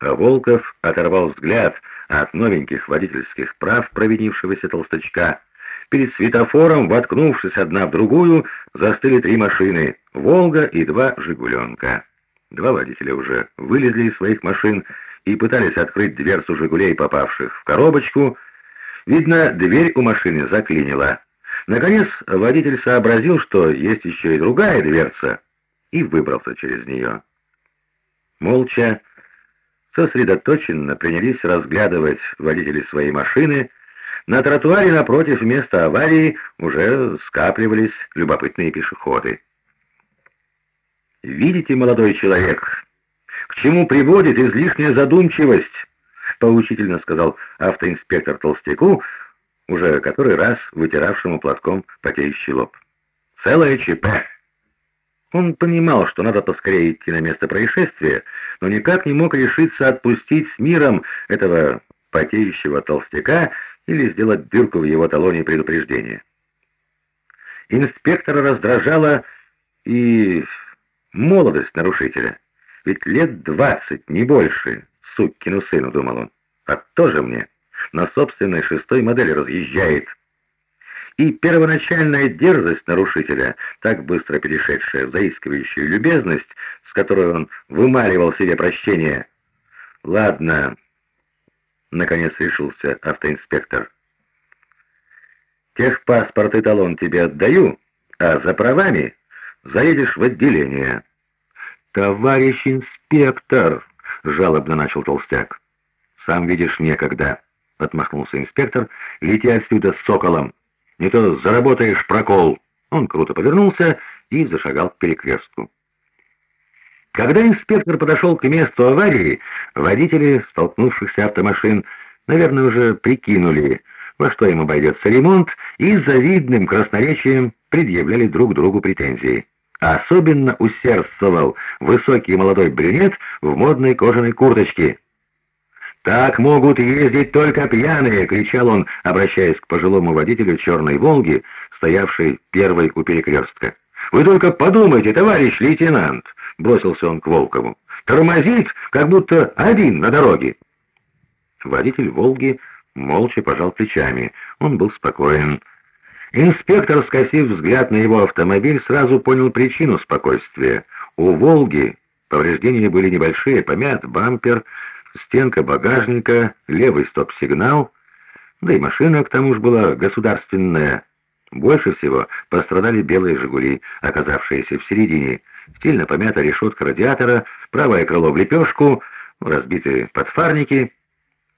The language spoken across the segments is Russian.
А Волков оторвал взгляд от новеньких водительских прав провинившегося толстячка. Перед светофором, воткнувшись одна в другую, застыли три машины — «Волга» и два «Жигуленка». Два водителя уже вылезли из своих машин и пытались открыть дверцу «Жигулей», попавших в коробочку. Видно, дверь у машины заклинила. Наконец водитель сообразил, что есть еще и другая дверца, и выбрался через нее. Молча, сосредоточенно принялись разглядывать водители своей машины. На тротуаре напротив места аварии уже скапливались любопытные пешеходы. «Видите, молодой человек, к чему приводит излишняя задумчивость?» — поучительно сказал автоинспектор Толстяку, уже который раз вытиравшему платком потеющий лоб. «Целое ЧП!» Он понимал, что надо поскорее идти на место происшествия, но никак не мог решиться отпустить с миром этого потеющего толстяка или сделать дырку в его талоне предупреждения. Инспектора раздражала и молодость нарушителя. Ведь лет двадцать, не больше, суккину сыну, думал он. А тоже мне на собственной шестой модели разъезжает. И первоначальная дерзость нарушителя, так быстро перешедшая в заискивающую любезность, с которой он вымаливал себе прощение. «Ладно», — наконец решился автоинспектор. «Техпаспорт и талон тебе отдаю, а за правами заедешь в отделение». «Товарищ инспектор!» — жалобно начал толстяк. «Сам видишь, некогда». — отмахнулся инспектор, — «лети отсюда с соколом, не то заработаешь прокол». Он круто повернулся и зашагал к перекрестку. Когда инспектор подошел к месту аварии, водители столкнувшихся автомашин, наверное, уже прикинули, во что им обойдется ремонт, и завидным красноречием предъявляли друг другу претензии. Особенно усердствовал высокий молодой брюнет в модной кожаной курточке — «Так могут ездить только пьяные!» — кричал он, обращаясь к пожилому водителю черной «Волги», стоявшей первой у перекрестка. «Вы только подумайте, товарищ лейтенант!» — бросился он к Волкову. «Тормозит, как будто один на дороге!» Водитель «Волги» молча пожал плечами. Он был спокоен. Инспектор, скосив взгляд на его автомобиль, сразу понял причину спокойствия. У «Волги» повреждения были небольшие, помят бампер, стенка багажника, левый стоп-сигнал, да и машина, к тому же, была государственная. Больше всего пострадали белые «Жигули», оказавшиеся в середине. Стильно помята решетка радиатора, правое крыло в лепешку, разбиты подфарники,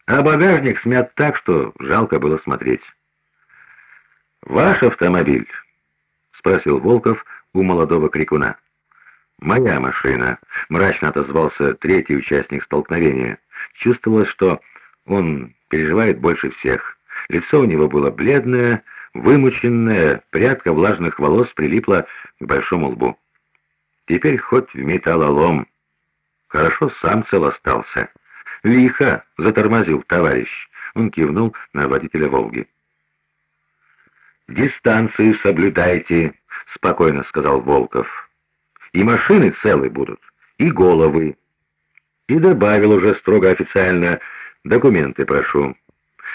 а багажник смят так, что жалко было смотреть. «Ваш автомобиль?» — спросил Волков у молодого крикуна. «Моя машина», — мрачно отозвался третий участник столкновения. Чувствовалось, что он переживает больше всех. Лицо у него было бледное, вымученное, прядка влажных волос прилипла к большому лбу. Теперь хоть в металлолом. Хорошо сам цел остался. Лихо затормозил товарищ. Он кивнул на водителя «Волги». «Дистанцию соблюдайте», — спокойно сказал Волков. «И машины целы будут, и головы и добавил уже строго официально «Документы прошу».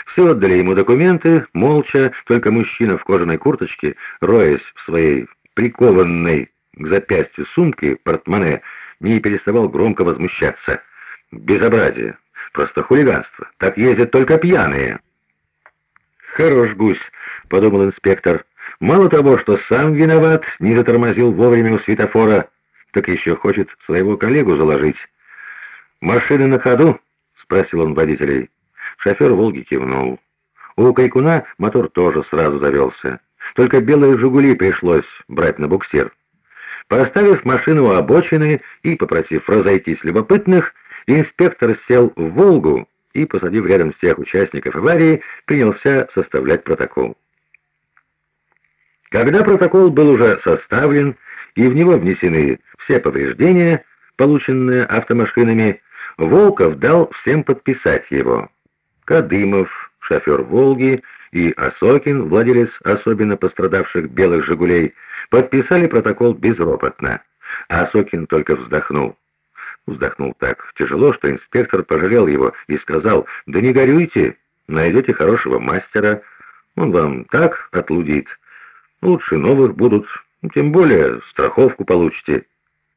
Все отдали ему документы, молча, только мужчина в кожаной курточке, роясь в своей прикованной к запястью сумке портмоне, не переставал громко возмущаться. «Безобразие! Просто хулиганство! Так ездят только пьяные!» «Хорош гусь», — подумал инспектор. «Мало того, что сам виноват, не затормозил вовремя у светофора, так еще хочет своего коллегу заложить». «Машины на ходу?» — спросил он водителей. Шофер «Волги» кивнул. У Кайкуна мотор тоже сразу завелся. Только белые «Жигули» пришлось брать на буксир. Поставив машину у обочины и попросив разойтись любопытных, инспектор сел в «Волгу» и, посадив рядом всех участников аварии, принялся составлять протокол. Когда протокол был уже составлен и в него внесены все повреждения, полученные автомашинами, Волков дал всем подписать его. Кадымов, шофер «Волги» и Осокин, владелец особенно пострадавших белых «Жигулей», подписали протокол безропотно. А Осокин только вздохнул. Вздохнул так тяжело, что инспектор пожалел его и сказал, «Да не горюйте, найдете хорошего мастера, он вам так отлудит. Лучше новых будут, тем более страховку получите».